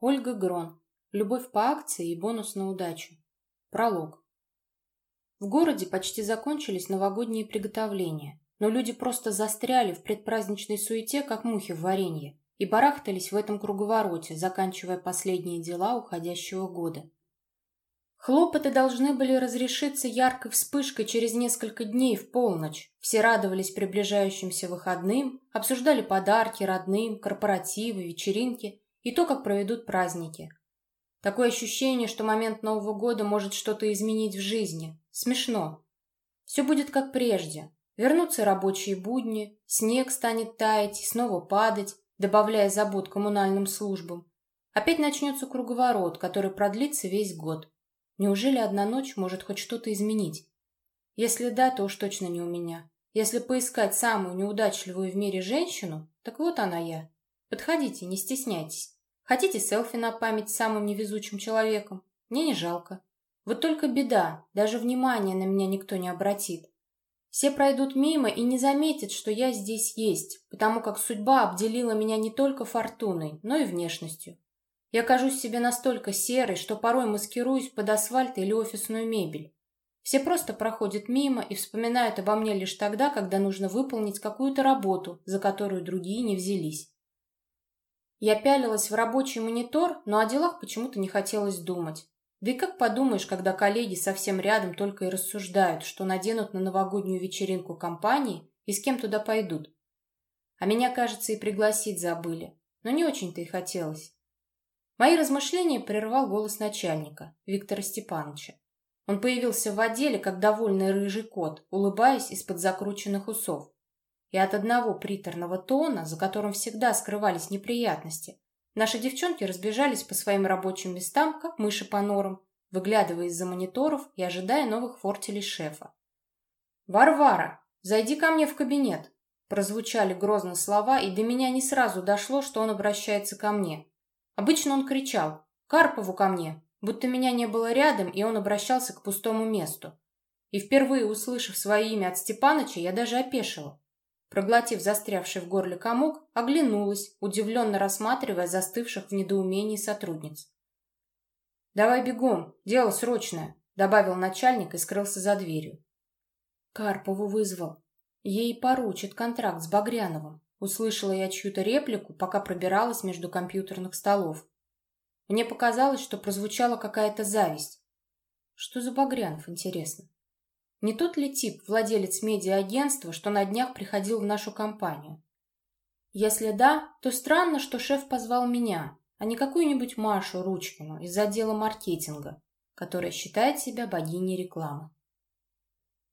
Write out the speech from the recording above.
Ольга Грон. Любовь по акции и бонус на удачу. Пролог. В городе почти закончились новогодние приготовления, но люди просто застряли в предпраздничной суете, как мухи в варенье, и барахтались в этом круговороте, заканчивая последние дела уходящего года. Хлопоты должны были разрешиться яркой вспышкой через несколько дней в полночь. Все радовались приближающимся выходным, обсуждали подарки родным, корпоративы, вечеринки – и то, как проведут праздники. Такое ощущение, что момент Нового года может что-то изменить в жизни. Смешно. Все будет как прежде. Вернутся рабочие будни, снег станет таять и снова падать, добавляя забот коммунальным службам. Опять начнется круговорот, который продлится весь год. Неужели одна ночь может хоть что-то изменить? Если да, то уж точно не у меня. Если поискать самую неудачливую в мире женщину, так вот она я. Подходите, не стесняйтесь. Хотите селфи на память с самым невезучим человеком? Мне не жалко. Вот только беда, даже внимания на меня никто не обратит. Все пройдут мимо и не заметят, что я здесь есть, потому как судьба обделила меня не только фортуной, но и внешностью. Я кажусь себе настолько серой, что порой маскируюсь под асфальт или офисную мебель. Все просто проходят мимо и вспоминают обо мне лишь тогда, когда нужно выполнить какую-то работу, за которую другие не взялись. Я пялилась в рабочий монитор, но о делах почему-то не хотелось думать. Да и как подумаешь, когда коллеги совсем рядом только и рассуждают, что наденут на новогоднюю вечеринку компании и с кем туда пойдут. А меня, кажется, и пригласить забыли. Но не очень-то и хотелось. Мои размышления прервал голос начальника, Виктора Степановича. Он появился в отделе, как довольный рыжий кот, улыбаясь из-под закрученных усов и от одного приторного тона, за которым всегда скрывались неприятности, наши девчонки разбежались по своим рабочим местам, как мыши по норам, выглядывая из-за мониторов и ожидая новых фортелей шефа. «Варвара, зайди ко мне в кабинет!» Прозвучали грозно слова, и до меня не сразу дошло, что он обращается ко мне. Обычно он кричал «Карпову ко мне!», будто меня не было рядом, и он обращался к пустому месту. И впервые услышав свое имя от Степаныча, я даже опешила. Проглотив застрявший в горле комок, оглянулась, удивленно рассматривая застывших в недоумении сотрудниц. «Давай бегом, дело срочное», — добавил начальник и скрылся за дверью. Карпову вызвал. Ей поручит контракт с Багряновым. Услышала я чью-то реплику, пока пробиралась между компьютерных столов. Мне показалось, что прозвучала какая-то зависть. Что за Багрянов, интересно? Не тот ли тип, владелец медиа-агентства, что на днях приходил в нашу компанию? Если да, то странно, что шеф позвал меня, а не какую-нибудь Машу Ручкину из отдела маркетинга, которая считает себя богиней рекламы.